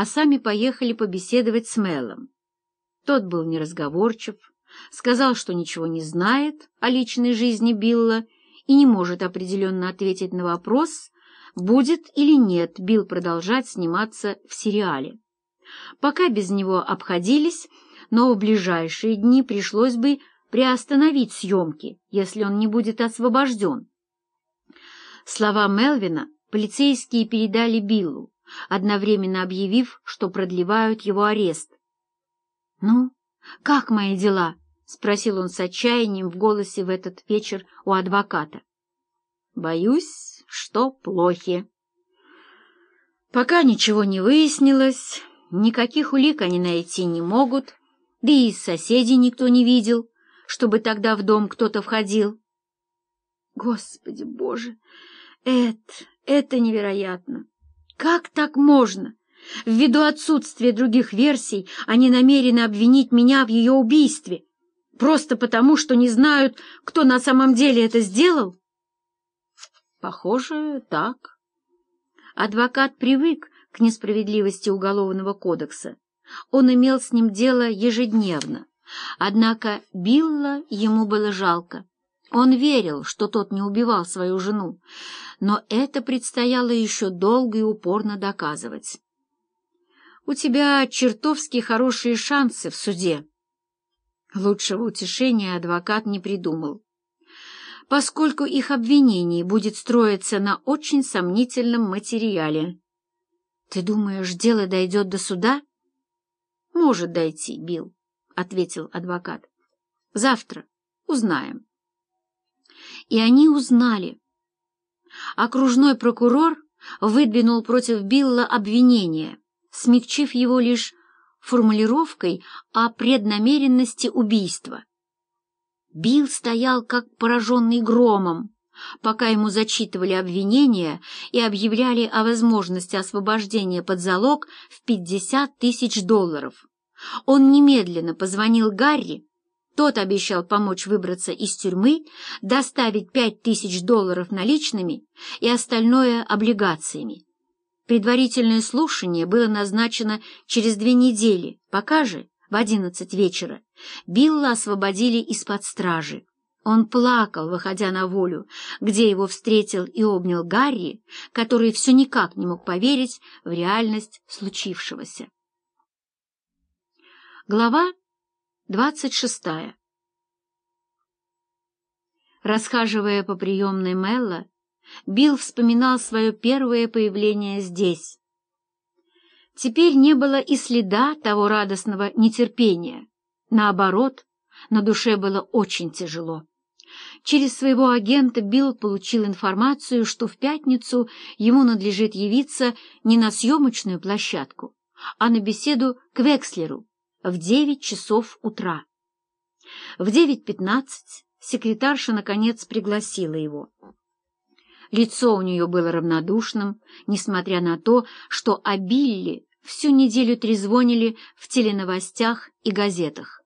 а сами поехали побеседовать с Мелом. Тот был неразговорчив, сказал, что ничего не знает о личной жизни Билла и не может определенно ответить на вопрос, будет или нет Билл продолжать сниматься в сериале. Пока без него обходились, но в ближайшие дни пришлось бы приостановить съемки, если он не будет освобожден. Слова Мелвина полицейские передали Биллу, одновременно объявив, что продлевают его арест. «Ну, как мои дела?» — спросил он с отчаянием в голосе в этот вечер у адвоката. «Боюсь, что плохи». Пока ничего не выяснилось, никаких улик они найти не могут, да и соседей никто не видел, чтобы тогда в дом кто-то входил. Господи Боже, это, это невероятно! Как так можно? Ввиду отсутствия других версий, они намерены обвинить меня в ее убийстве, просто потому, что не знают, кто на самом деле это сделал? Похоже, так. Адвокат привык к несправедливости Уголовного кодекса. Он имел с ним дело ежедневно. Однако Билла ему было жалко. Он верил, что тот не убивал свою жену, но это предстояло еще долго и упорно доказывать. «У тебя чертовски хорошие шансы в суде». Лучшего утешения адвокат не придумал, поскольку их обвинение будет строиться на очень сомнительном материале. «Ты думаешь, дело дойдет до суда?» «Может дойти, Билл», — ответил адвокат. «Завтра узнаем». И они узнали. Окружной прокурор выдвинул против Билла обвинение, смягчив его лишь формулировкой о преднамеренности убийства. Билл стоял как пораженный громом, пока ему зачитывали обвинения и объявляли о возможности освобождения под залог в 50 тысяч долларов. Он немедленно позвонил Гарри тот обещал помочь выбраться из тюрьмы, доставить пять тысяч долларов наличными и остальное облигациями. Предварительное слушание было назначено через две недели, пока же, в одиннадцать вечера, Билла освободили из-под стражи. Он плакал, выходя на волю, где его встретил и обнял Гарри, который все никак не мог поверить в реальность случившегося. Глава Двадцать шестая. Расхаживая по приемной Мелла, Билл вспоминал свое первое появление здесь. Теперь не было и следа того радостного нетерпения. Наоборот, на душе было очень тяжело. Через своего агента Билл получил информацию, что в пятницу ему надлежит явиться не на съемочную площадку, а на беседу к Векслеру, в девять часов утра. В девять пятнадцать секретарша, наконец, пригласила его. Лицо у нее было равнодушным, несмотря на то, что о Билли всю неделю трезвонили в теленовостях и газетах.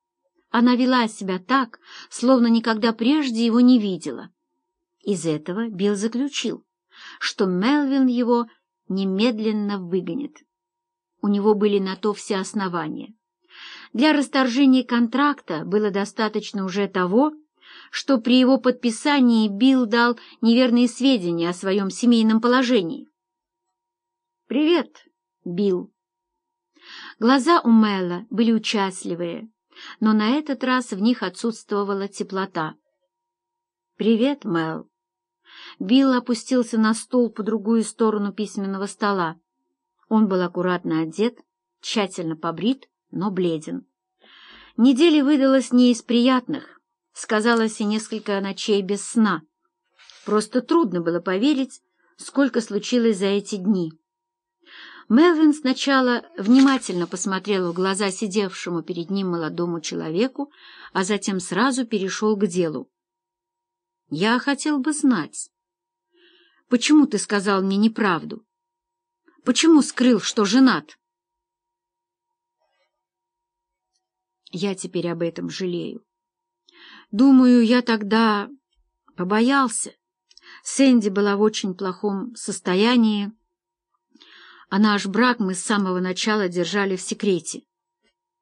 Она вела себя так, словно никогда прежде его не видела. Из этого Билл заключил, что Мелвин его немедленно выгонит. У него были на то все основания. Для расторжения контракта было достаточно уже того, что при его подписании Билл дал неверные сведения о своем семейном положении. «Привет, Билл». Глаза у Мэла были участливые, но на этот раз в них отсутствовала теплота. «Привет, Мэл». Билл опустился на стул по другую сторону письменного стола. Он был аккуратно одет, тщательно побрит, но бледен. Неделя выдалась не из приятных, сказалось и несколько ночей без сна. Просто трудно было поверить, сколько случилось за эти дни. Мелвин сначала внимательно посмотрел в глаза сидевшему перед ним молодому человеку, а затем сразу перешел к делу. «Я хотел бы знать, почему ты сказал мне неправду? Почему скрыл, что женат?» Я теперь об этом жалею. Думаю, я тогда побоялся. Сэнди была в очень плохом состоянии. а наш брак мы с самого начала держали в секрете.